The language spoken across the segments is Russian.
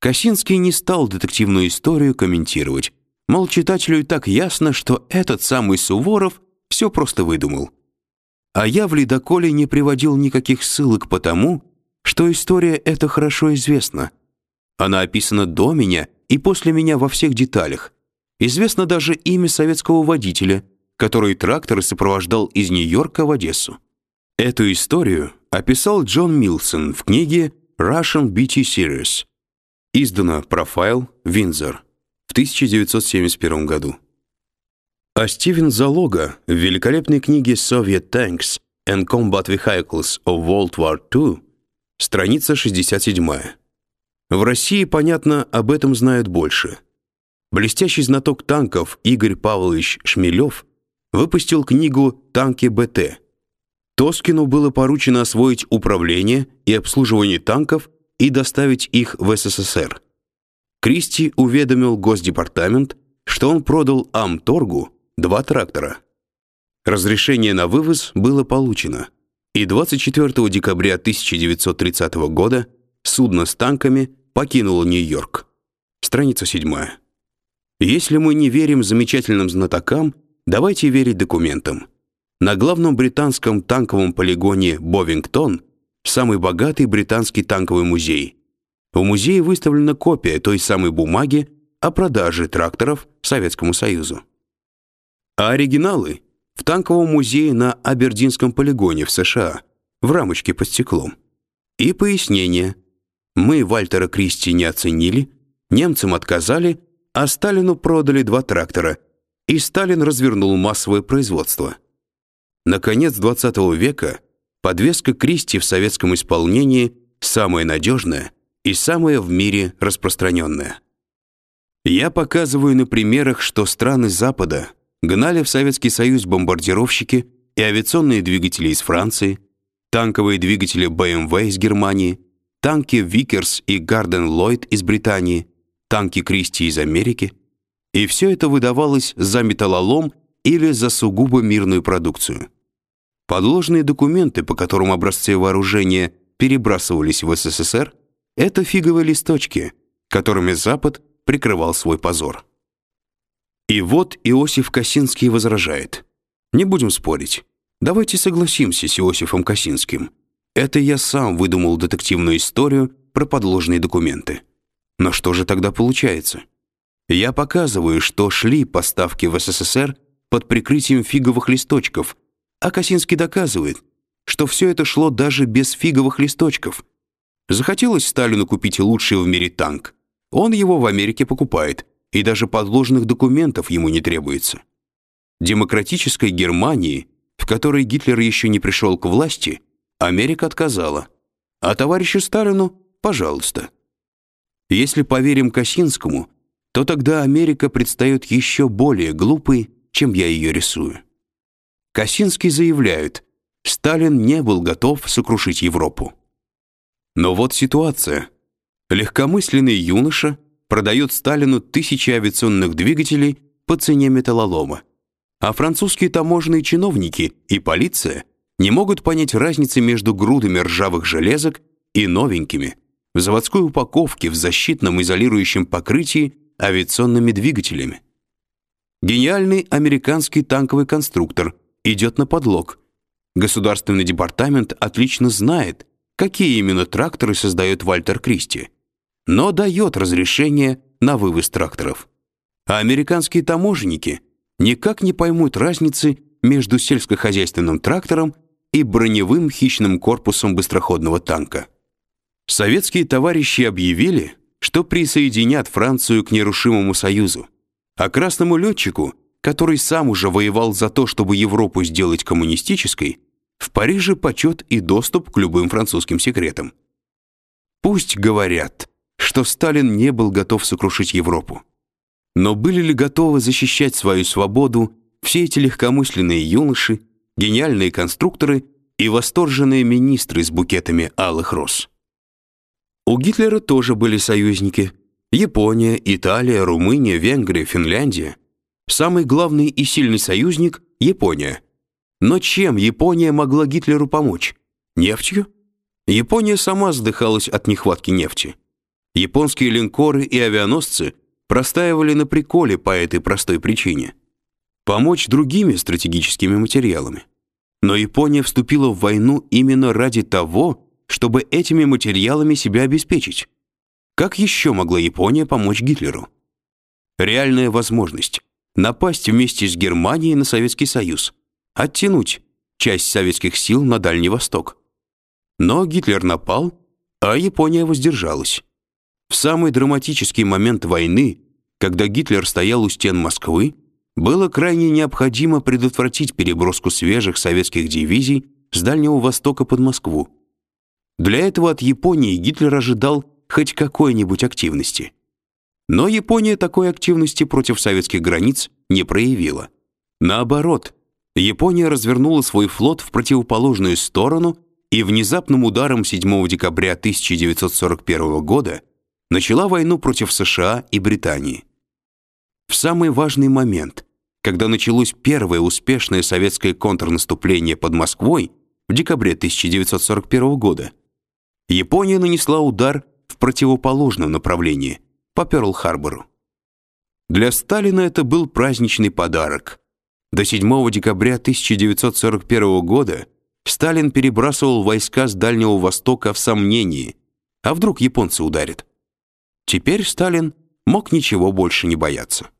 Косинский не стал детективную историю комментировать. Мол, читателю и так ясно, что этот самый Суворов все просто выдумал. А я в «Ледоколе» не приводил никаких ссылок потому, что история эта хорошо известна. Она описана до меня и после меня во всех деталях. Известно даже имя советского водителя, который трактор сопровождал из Нью-Йорка в Одессу. Эту историю описал Джон Милсон в книге Russian BT Series. Издано «Профайл», Винзор, в 1971 году. А Стивен Залога в великолепной книге Soviet Tanks and Combat Vehicles of World War II, страница 67. В России, понятно, об этом знают больше. Блестящий знаток танков Игорь Павлович Шмелев выпустил книгу «Танки БТ». Тоскину было поручено освоить управление и обслуживание танков и доставить их в СССР. Кристи уведомил Госдепартамент, что он продал Амторгу два трактора. Разрешение на вывоз было получено, и 24 декабря 1930 года судно с танками покинуло Нью-Йорк. Страница 7. Если мы не верим замечательным знатокам, давайте верить документам. На главном британском танковом полигоне Бовингтон самый богатый британский танковый музей. В музее выставлена копия той самой бумаги о продаже тракторов Советскому Союзу. А оригиналы в танковом музее на Абердинском полигоне в США в рамочке под стеклом. И пояснение. Мы Вальтера Кристи не оценили, немцам отказали, а Сталину продали два трактора, и Сталин развернул массовое производство. Наконец 20 века Подвеска Кристи в советском исполнении самая надежная и самая в мире распространенная. Я показываю на примерах, что страны Запада гнали в Советский Союз бомбардировщики и авиационные двигатели из Франции, танковые двигатели BMW из Германии, танки Vickers и Гарден Ллойд из Британии, танки Кристи из Америки. И все это выдавалось за металлолом или за сугубо мирную продукцию. Подложные документы, по которым образцы вооружения перебрасывались в СССР, это фиговые листочки, которыми Запад прикрывал свой позор. И вот Иосиф Косинский возражает. Не будем спорить. Давайте согласимся с Иосифом Косинским. Это я сам выдумал детективную историю про подложные документы. Но что же тогда получается? Я показываю, что шли поставки в СССР под прикрытием фиговых листочков – а Косинский доказывает, что все это шло даже без фиговых листочков. Захотелось Сталину купить лучший в мире танк. Он его в Америке покупает, и даже подложных документов ему не требуется. Демократической Германии, в которой Гитлер еще не пришел к власти, Америка отказала. А товарищу Сталину – пожалуйста. Если поверим Косинскому, то тогда Америка предстает еще более глупой, чем я ее рисую. Косинский заявляет, Сталин не был готов сокрушить Европу. Но вот ситуация. Легкомысленный юноша продает Сталину тысячи авиационных двигателей по цене металлолома, а французские таможенные чиновники и полиция не могут понять разницы между грудами ржавых железок и новенькими в заводской упаковке в защитном изолирующем покрытии авиационными двигателями. Гениальный американский танковый конструктор – идет на подлог. Государственный департамент отлично знает, какие именно тракторы создает Вальтер Кристи, но дает разрешение на вывоз тракторов. А американские таможенники никак не поймут разницы между сельскохозяйственным трактором и броневым хищным корпусом быстроходного танка. Советские товарищи объявили, что присоединят Францию к нерушимому союзу, а красному летчику – который сам уже воевал за то, чтобы Европу сделать коммунистической, в Париже почет и доступ к любым французским секретам. Пусть говорят, что Сталин не был готов сокрушить Европу. Но были ли готовы защищать свою свободу все эти легкомысленные юноши, гениальные конструкторы и восторженные министры с букетами алых роз? У Гитлера тоже были союзники: Япония, Италия, Румыния, Венгрия, Финляндия. Самый главный и сильный союзник – Япония. Но чем Япония могла Гитлеру помочь? Нефтью? Япония сама задыхалась от нехватки нефти. Японские линкоры и авианосцы простаивали на приколе по этой простой причине помочь другими стратегическими материалами. Но Япония вступила в войну именно ради того, чтобы этими материалами себя обеспечить. Как еще могла Япония помочь Гитлеру? Реальная возможность напасть вместе с Германией на Советский Союз, оттянуть часть советских сил на Дальний Восток. Но Гитлер напал, а Япония воздержалась. В самый драматический момент войны, когда Гитлер стоял у стен Москвы, было крайне необходимо предотвратить переброску свежих советских дивизий с Дальнего Востока под Москву. Для этого от Японии Гитлер ожидал хоть какой-нибудь активности. Но Япония такой активности против советских границ не проявила. Наоборот, Япония развернула свой флот в противоположную сторону и внезапным ударом 7 декабря 1941 года начала войну против США и Британии. В самый важный момент, когда началось первое успешное советское контрнаступление под Москвой в декабре 1941 года, Япония нанесла удар в противоположном направлении, по Пёрл-Харбору. Для Сталина это был праздничный подарок. До 7 декабря 1941 года Сталин перебрасывал войска с Дальнего Востока в сомнении, а вдруг японцы ударят. Теперь Сталин мог ничего больше не бояться.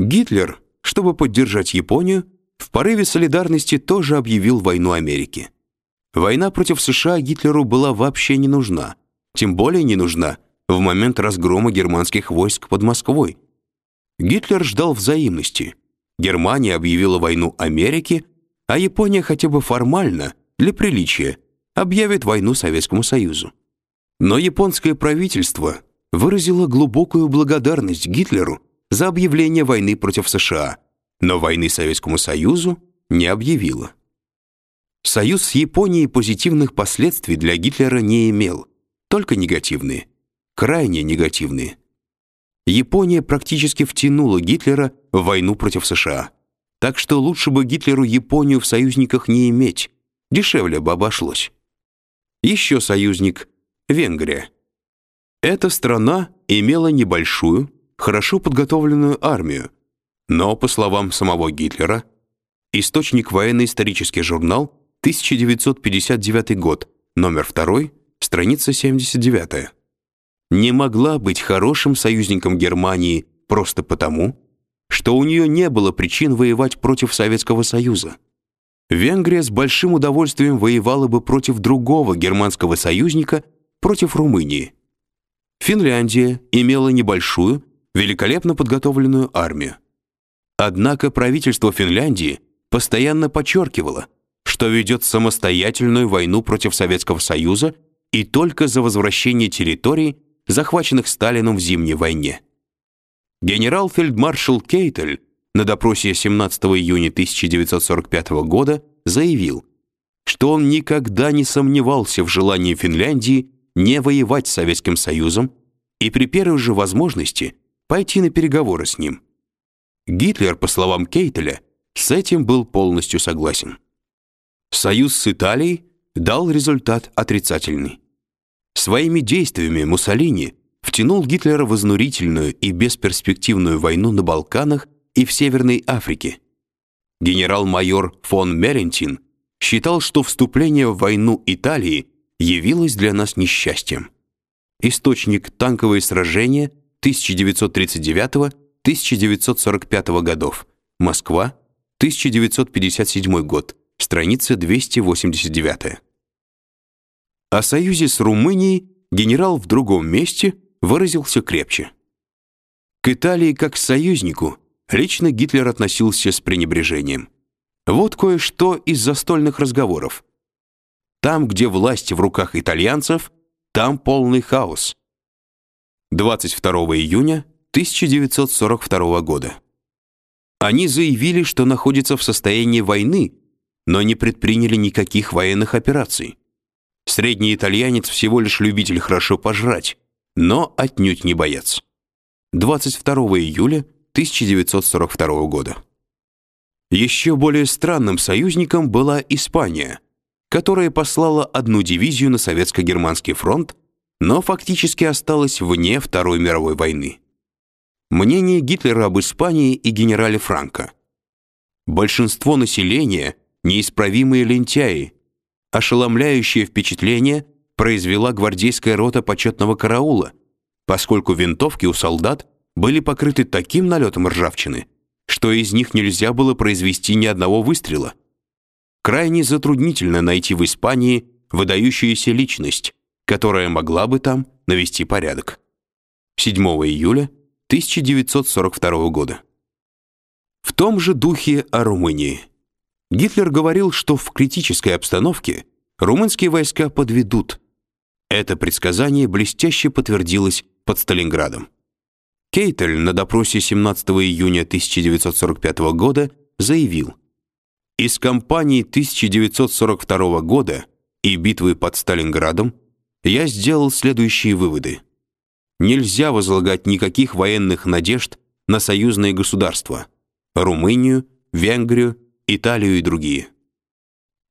Гитлер, чтобы поддержать Японию, в порыве солидарности тоже объявил войну Америке. Война против США Гитлеру была вообще не нужна, тем более не нужна в момент разгрома германских войск под Москвой. Гитлер ждал взаимности. Германия объявила войну Америке, а Япония хотя бы формально, для приличия, объявит войну Советскому Союзу. Но японское правительство выразило глубокую благодарность Гитлеру за объявление войны против США, но войны Советскому Союзу не объявила. Союз с Японией позитивных последствий для Гитлера не имел, только негативные, крайне негативные. Япония практически втянула Гитлера в войну против США. Так что лучше бы Гитлеру Японию в союзниках не иметь, дешевле бы обошлось. Еще союзник Венгрия. Эта страна имела небольшую, хорошо подготовленную армию, но, по словам самого Гитлера, источник военно-исторический журнал, 1959 год, номер 2, страница 79, не могла быть хорошим союзником Германии просто потому, что у нее не было причин воевать против Советского Союза. Венгрия с большим удовольствием воевала бы против другого германского союзника, против Румынии. Финляндия имела небольшую, великолепно подготовленную армию. Однако правительство Финляндии постоянно подчеркивало, что ведет самостоятельную войну против Советского Союза и только за возвращение территорий, захваченных Сталином в Зимней войне. Генерал-фельдмаршал Кейтель на допросе 17 июня 1945 года заявил, что он никогда не сомневался в желании Финляндии не воевать с Советским Союзом и при первой же возможности пойти на переговоры с ним. Гитлер, по словам Кейтеля, с этим был полностью согласен. Союз с Италией дал результат отрицательный. Своими действиями Муссолини втянул Гитлера в изнурительную и бесперспективную войну на Балканах и в Северной Африке. Генерал-майор фон Мерентин считал, что вступление в войну Италии явилось для нас несчастьем. Источник танковые сражения 1939-1945 годов. Москва, 1957 год. Страница 289. О союзе с Румынией генерал в другом месте выразился крепче. К Италии как к союзнику лично Гитлер относился с пренебрежением. Вот кое-что из застольных разговоров. Там, где власть в руках итальянцев, там полный хаос. 22 июня 1942 года. Они заявили, что находятся в состоянии войны, но не предприняли никаких военных операций. Средний итальянец всего лишь любитель хорошо пожрать, но отнюдь не боец. 22 июля 1942 года. Еще более странным союзником была Испания, которая послала одну дивизию на советско-германский фронт но фактически осталась вне Второй мировой войны. Мнение Гитлера об Испании и генерале Франко. Большинство населения неисправимые лентяи. Ошеломляющее впечатление произвела гвардейская рота почетного караула, поскольку винтовки у солдат были покрыты таким налетом ржавчины, что из них нельзя было произвести ни одного выстрела. Крайне затруднительно найти в Испании выдающуюся личность, которая могла бы там навести порядок. 7 июля 1942 года. В том же духе о Румынии. Гитлер говорил, что в критической обстановке румынские войска подведут. Это предсказание блестяще подтвердилось под Сталинградом. Кейтель на допросе 17 июня 1945 года заявил: "Из кампании 1942 года и битвы под Сталинградом я сделал следующие выводы: нельзя возлагать никаких военных надежд на союзные государства: Румынию, Венгрию, Италию и другие.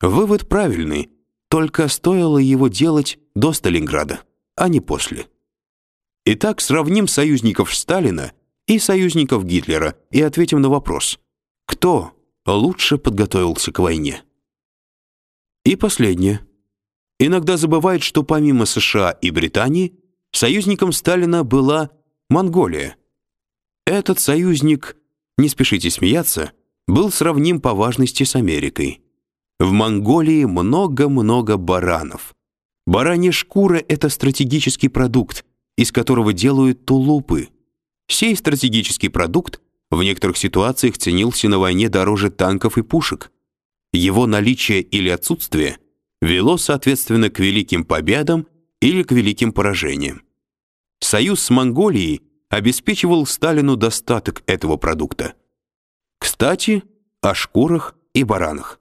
Вывод правильный, только стоило его делать до Сталинграда, а не после. Итак, сравним союзников Сталина и союзников Гитлера и ответим на вопрос: кто лучше подготовился к войне? И последнее. Иногда забывают, что помимо США и Британии союзником Сталина была Монголия. Этот союзник, не спешите смеяться, был сравним по важности с Америкой. В Монголии много-много баранов. Баранья шкура это стратегический продукт, из которого делают тулупы. Сей стратегический продукт в некоторых ситуациях ценился на войне дороже танков и пушек. Его наличие или отсутствие вело соответственно к великим победам или к великим поражениям. Союз с Монголией обеспечивал Сталину достаток этого продукта. Кстати, о шкурах и баранах.